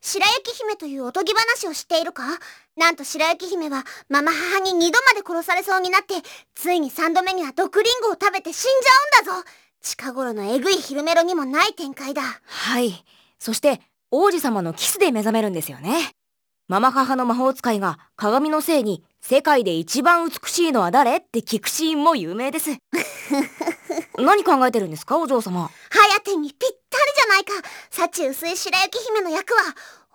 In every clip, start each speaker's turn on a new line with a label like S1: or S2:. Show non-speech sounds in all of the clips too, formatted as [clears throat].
S1: 白雪姫というおとぎ話を知っているか？なんと白雪姫はママ母に2度まで殺されそうになってついに3度目には毒リンゴを食べて死んじゃうんだぞ。近頃のえぐい昼メロにもない展開だ。
S2: はい。そして王子様のキスで目覚めるんですよね。ママ母の魔法使いが鏡のせいに世界で一番美しいのは誰？って聞くシーンも有名です。[laughs] 何考えてるんですか？お嬢様。
S1: 颯にぴっないか。幸薄い白雪姫の役は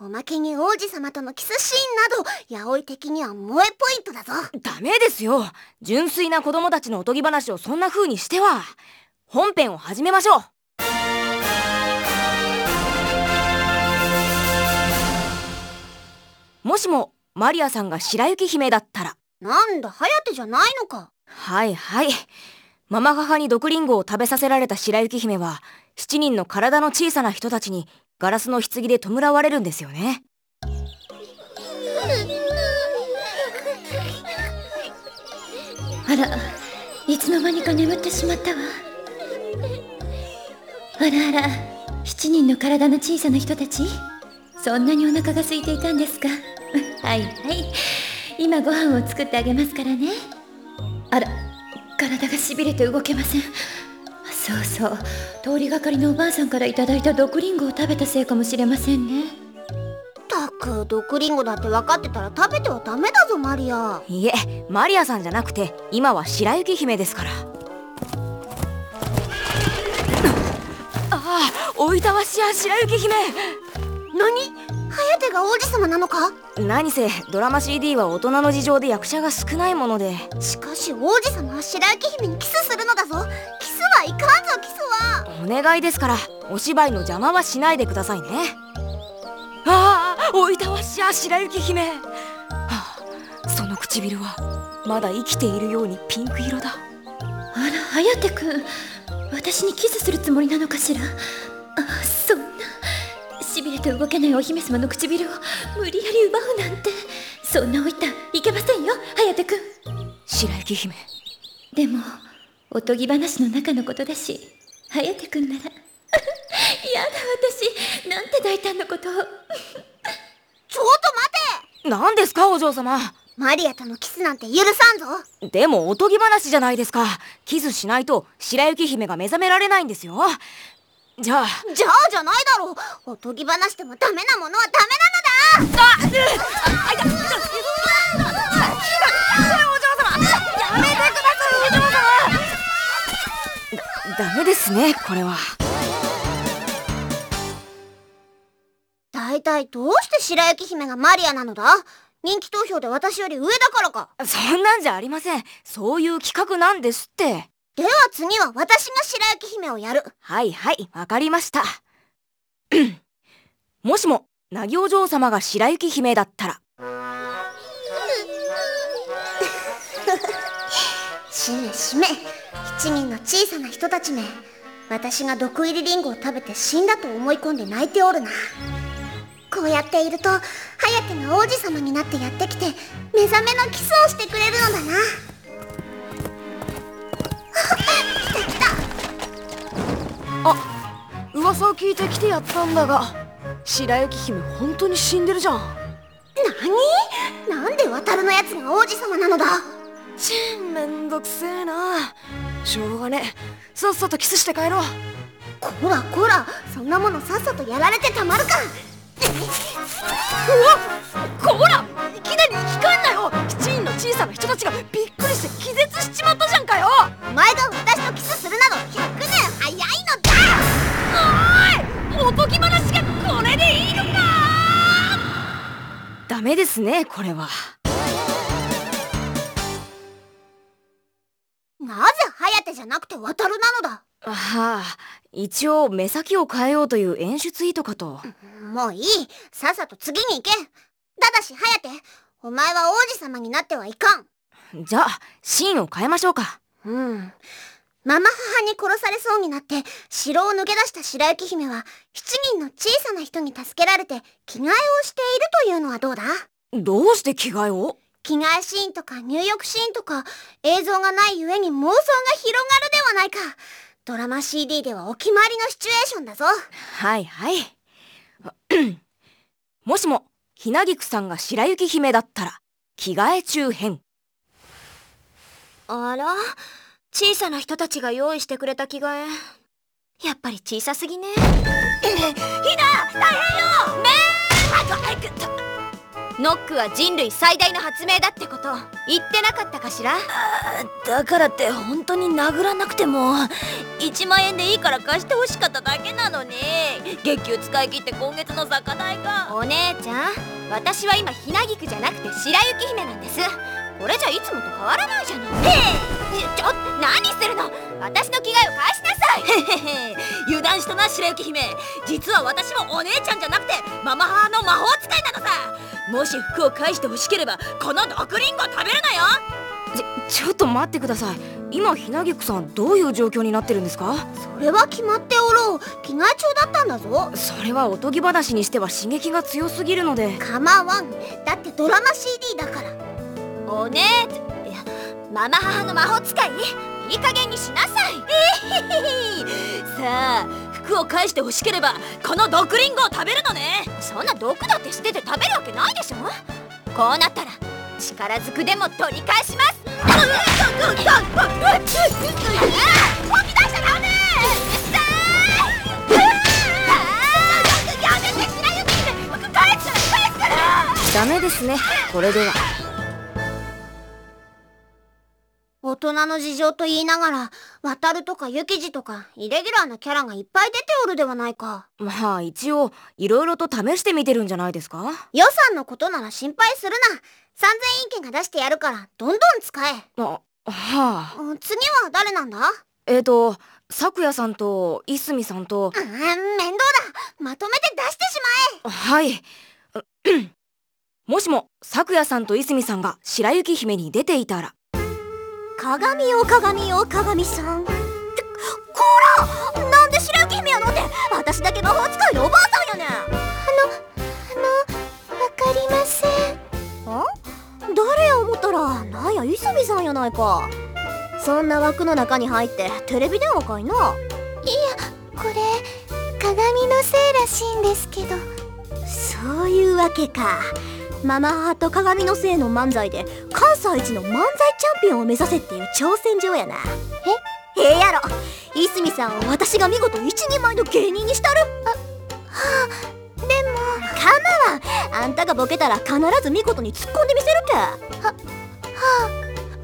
S1: おまけに王子様とのキスシーンなど八百的には萌えポイントだぞ。
S2: ダメですよ。純粋な子供たちのおとぎ話をそんな風にしては。本編を始めましょう。もしもマリアさんが白雪姫だったら。
S1: なんだ颯じゃないのか。
S2: はいはいママ母に毒リンゴを食べさせられた白雪姫は7人の体の小さな人たちにガラスの棺で弔われるんですよね。
S3: あらいつの間にか眠ってしまったわ。あらあら7人の体の小さな人たち？そんなにお腹が空いていたんですか？はいはい。今ご飯を作ってあげますからね。あら体がしびれて動けません。そうそう。通りがかりのおばあさんからいただいた毒リンゴを食べたせいかもしれませんね。
S1: たく毒リンゴだって分かってたら食べてはダメだぞマリア。
S2: いえマリアさんじゃなくて今は白雪姫ですから。ああおいたわしや白雪姫。
S1: 何？颯が王子様なのか？
S2: 何せドラマ CD は大人の事情で役者が少ないもので。
S1: しかし王子様は白雪姫にキスするのだぞ。キスはいかんぞキスは。
S2: お願いですからお芝居の邪魔はしないでくださいね。ああおいたわしや白雪姫、はあ、その唇はまだ生きているようにピンク色だ。
S3: あら颯くん私にキスするつもりなのかしら？して動けないお姫様の唇を無理やり奪うなんてそんなおいたいけませんよ颯くん。
S2: 白雪姫。
S3: でもおとぎ話の中のことだし颯くんなら。[laughs] やだ私。なんて大胆なことを。[laughs]
S1: ちょっと待て。
S2: 何ですかお嬢様。
S1: マリアとのキスなんて許さんぞ。
S2: でもおとぎ話じゃないですか。キスしないと白雪姫が目覚められないんですよじゃあ。
S1: じゃあじゃないだろ。うおとぎ話でもダメなものはダメなのだ。あっ、あ、
S2: ダメですねこれは
S1: だいたいどうして白雪姫がマリアなのだ人気投票で私より上だからか
S2: そんなんじゃありませんそういう企画なんですって
S1: では次は私が白雪姫をやる。
S2: はいはいわかりました。もしもなぎお嬢様が白雪姫だったら。
S1: しめしめ七人の小さな人たちめ。私が毒入りリンゴを食べて死んだと思い込んで泣いておるな。こうやっていると颯が王子様になってやってきて目覚めのキスをしてくれるのだな
S4: 噂を聞いて来てやったんだが白雪姫本当に死んでるじゃん。
S1: 何？なんで渡るのやつが王子様なのだ？
S4: ちんめんどくせえな。しょうがねえ。さっさとキスして帰ろう。
S1: こらこらそんなものさっさとやられてたまるか。
S4: うわこらいきなり生き返んなよ。7人の小さな人たちがびっくりして気絶しちまったじゃんかよ。
S1: お前が私とキスする
S2: メですねこれは。
S1: なぜ颯じゃなくて渡るなのだ？
S2: はあ一応目先を変えようという演出意図かと。
S1: もういい。さっさと次に行け。ただし颯お前は王子様になってはいかん。
S2: じゃあシーンを変えましょうか。
S1: うんママ母に殺されそうになって城を抜け出した白雪姫は7人の小さな人に助けられて着替えをしているというのはどうだ？
S2: どうして着替えを？
S1: 着替えシーンとか入浴シーンとか映像がないゆえに妄想が広がるではないか。ドラマ CD ではお決まりのシチュエーションだぞ。
S2: はいはい。[clears throat] もしもひなぎくさんが白雪姫だったら着替え中編。
S5: あら？小さな人たちが用意してくれた着替え。やっぱり小さすぎね。ひな大変よ。めノックは人類最大の発明だってこと。言ってなかったかしら？
S4: だからって本当に殴らなくても。1万円でいいから貸してほしかっただけなのに。月給使い切って今月の酒代が
S5: お姉ちゃん私は今ひなぎくじゃなくて白雪姫なんです。これじゃいつもと変わらないじゃない
S4: 白雪姫実は私もお姉ちゃんじゃなくてママ母の魔法使いなのさ。もし服を返してほしければこの毒リンゴ食べるなよ。
S2: ちょっと待ってください。今ひなぎくさんどういう状況になってるんですか？
S1: それは決まっておろう。着替え中だったんだぞ。
S2: それはおとぎ話にしては刺激が強すぎるので。
S1: 構わんだってドラマ CD だから。
S5: お姉ちゃんいやママ母の魔法使い？いい加減にしなさい。
S4: さあ服を返してほしければこの毒リンゴを食べるのね。
S5: そんな毒だって捨てて食べるわけないでしょ。こうなったら力ずくでも取り返します。
S2: ダメですねこれでは
S1: 大人の事情と言いながら渡るとかユキジとかイレギュラーなキャラがいっぱい出ておるではないか。
S2: まあ一応いろいろと試してみてるんじゃないですか？
S1: 予算のことなら心配するな。3000円券が出してやるからどんどん使え。
S2: あはあ。
S1: うん次は誰なんだ？
S2: えーと咲夜さんといすみさんと。
S1: あー面倒だ。まとめて出してし
S2: はい。う [clears throat] んもしも咲夜さんといすみさんが白雪姫に出ていたら
S1: 鏡よ鏡よ鏡さん。こらなんで白雪姫やのって私だけ魔法使いのおばあさんやねん。あのあのわかりません。あ誰や思ったらなんや泉さんやないか。そんな枠の中に入ってテレビ電話かいな。いやこれ鏡のせいらしいんですけど。そういうわけか。ママ母と鏡のせいの漫才で関西一の漫才チャンピオンを目指せっていう挑戦状やな。え？ええやろ。いすみさんを私が見事一人前の芸人にしたる。あ。はあでも。かまわんあんたがボケたら必ず見事に突っ込んでみせるけははあ。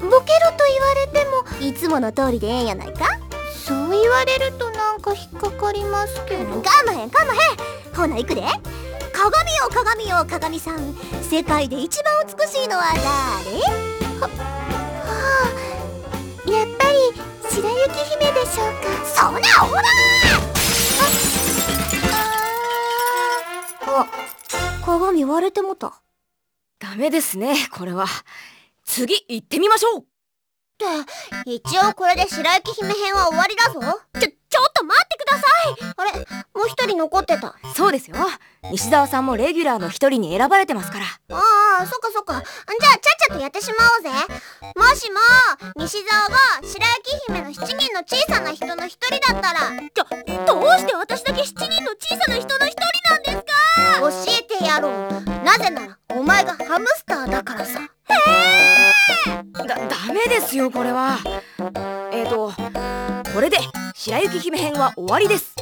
S1: ボケろと言われてもいつもの通りでええんやないか。そう言われるとなんか引っかかりますけど。かまへんかまへん。ほな行くで鏡よ鏡よ鏡さん。世界で一番美しいのは誰？ははあやっぱり白雪姫でしょうか。そんなアホだああ鏡割れてもた。
S2: ダメですねこれは。次行ってみましょう。
S1: って一応これで白雪姫編は終わりだぞ。ちょちょっと待ってください一人残ってた。
S2: そうですよ。西澤さんもレギュラーの一人に選ばれてますから。
S1: ああそっかそっか。じゃあちゃっちゃとやってしまおうぜ。もしも西澤が白雪姫の7人の小さな人の一人だったら。
S5: どうして私だけ7人の小さな人の一人なんですか？
S1: 教えてやろう。なぜならお前がハムスターだからさ。
S2: だダメですよこれは。えーとこれで白雪姫編は終わりです